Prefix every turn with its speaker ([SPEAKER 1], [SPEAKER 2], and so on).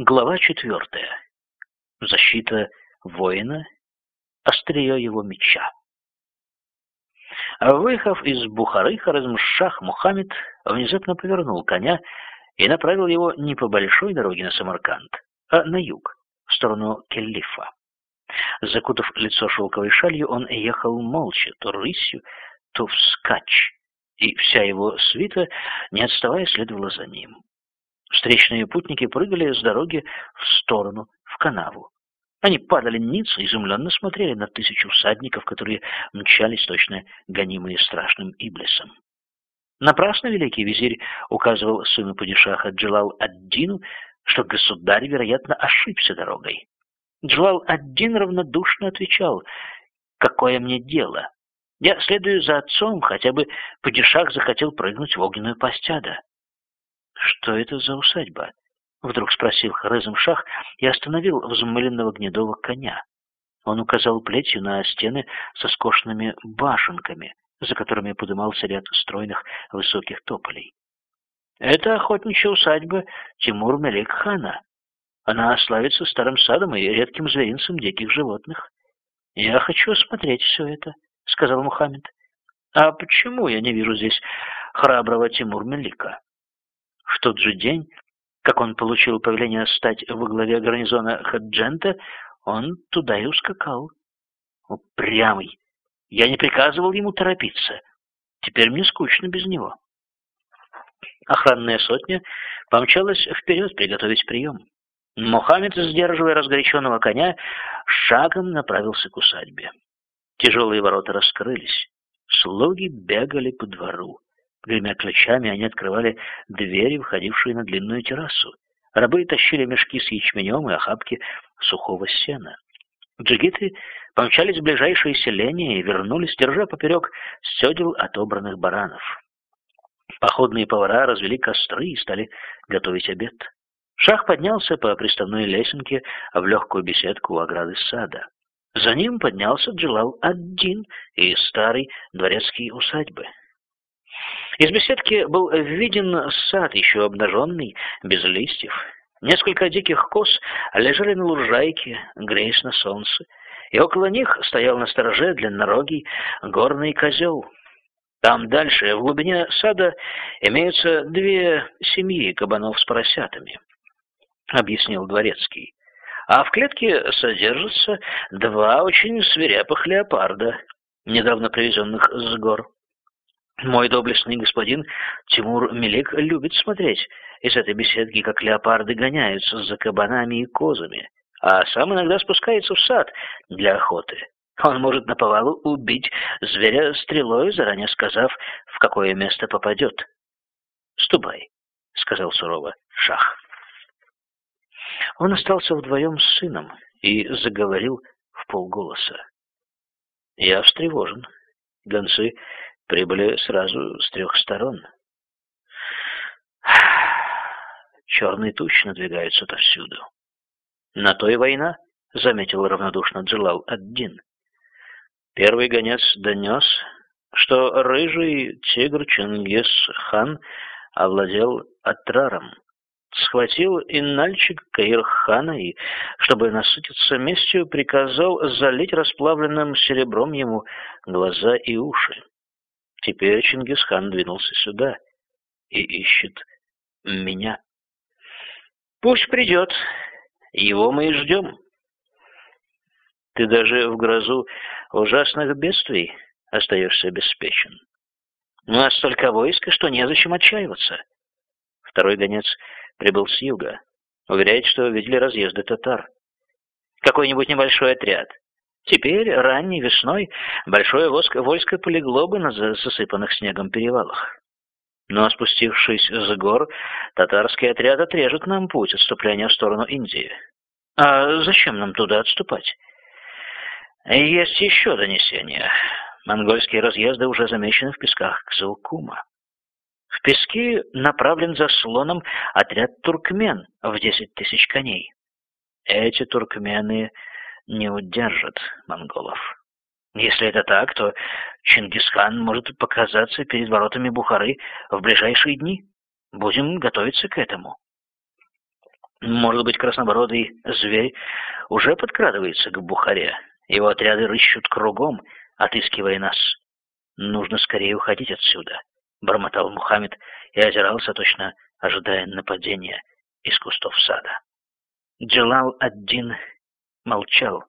[SPEAKER 1] Глава четвертая. Защита воина, острие его меча. Выехав из Бухары, Харазмшах Мухаммед внезапно повернул коня и направил его не по большой дороге на Самарканд, а на юг, в сторону Келлифа. Закутав лицо шелковой шалью, он ехал молча, то рысью, то вскачь, и вся его свита, не отставая, следовала за ним. Встречные путники прыгали с дороги в сторону, в канаву. Они падали ниц и изумленно смотрели на тысячу всадников, которые мчались точно гонимые страшным Иблисом. Напрасно великий визирь указывал сыну падишаха Джалал-ад-Дину, что государь, вероятно, ошибся дорогой. Джалал-ад-Дин равнодушно отвечал, «Какое мне дело? Я следую за отцом, хотя бы падишах захотел прыгнуть в огненную постяда. «Что это за усадьба?» — вдруг спросил Хорезм Шах и остановил взмыленного гнедого коня. Он указал плетью на стены со скошенными башенками, за которыми подымался ряд стройных высоких тополей. «Это охотничья усадьба Тимур Мелик хана. Она славится старым садом и редким зверинцем диких животных. Я хочу осмотреть все это», — сказал Мухаммед. «А почему я не вижу здесь храброго Тимур Мелика?» В тот же день, как он получил повеление стать во главе гарнизона Хаджента, он туда и ускакал. Упрямый. Я не приказывал ему торопиться. Теперь мне скучно без него. Охранная сотня помчалась вперед приготовить прием. Мухаммед, сдерживая разгоряченного коня, шагом направился к усадьбе. Тяжелые ворота раскрылись. Слуги бегали по двору. Гремя ключами, они открывали двери, выходившие на длинную террасу. Рабы тащили мешки с ячменем и охапки сухого сена. Джигиты помчались в ближайшее селение и вернулись, держа поперек седел отобранных баранов. Походные повара развели костры и стали готовить обед. Шах поднялся по приставной лесенке в легкую беседку у ограды сада. За ним поднялся Джилал-ад-Дин из старой дворецкой усадьбы. Из беседки был виден сад, еще обнаженный, без листьев. Несколько диких коз лежали на лужайке, греясь на солнце, и около них стоял на стороже длиннорогий горный козел. Там дальше, в глубине сада, имеются две семьи кабанов с поросятами, — объяснил Дворецкий. А в клетке содержатся два очень свирепых леопарда, недавно привезенных с гор. Мой доблестный господин Тимур Мелик любит смотреть из этой беседки, как леопарды гоняются за кабанами и козами, а сам иногда спускается в сад для охоты. Он может наповалу убить зверя стрелой, заранее сказав, в какое место попадет. «Ступай», — сказал сурово Шах. Он остался вдвоем с сыном и заговорил в полголоса. «Я встревожен. Гонцы прибыли сразу с трех сторон. Черные тучи надвигаются отовсюду. На то и война, заметил равнодушно Джилал Аддин. Первый гонец донес, что рыжий тигр Чингис-хан овладел Атраром, схватил инальчик Каир-хана и, чтобы насытиться местью, приказал залить расплавленным серебром ему глаза и уши. Теперь Чингисхан двинулся сюда и ищет меня. Пусть придет, его мы и ждем. Ты даже в грозу ужасных бедствий остаешься обеспечен. У нас столько войска, что незачем отчаиваться. Второй гонец прибыл с юга. Уверяет, что видели разъезды татар. Какой-нибудь небольшой отряд. Теперь, ранней весной, большое войско полегло бы на засыпанных снегом перевалах. Но спустившись с гор, татарский отряд отрежет нам путь отступления в сторону Индии. А зачем нам туда отступать? Есть еще донесения. Монгольские разъезды уже замечены в песках Кзылкума. В пески направлен за слоном отряд туркмен в десять тысяч коней. Эти туркмены не удержат монголов. Если это так, то Чингисхан может показаться перед воротами Бухары в ближайшие дни. Будем готовиться к этому. Может быть, краснобородый зверь уже подкрадывается к Бухаре. Его отряды рыщут кругом, отыскивая нас. Нужно скорее уходить отсюда, — бормотал Мухаммед и озирался, точно ожидая нападения из кустов сада. Джалал-ад-Дин молчал,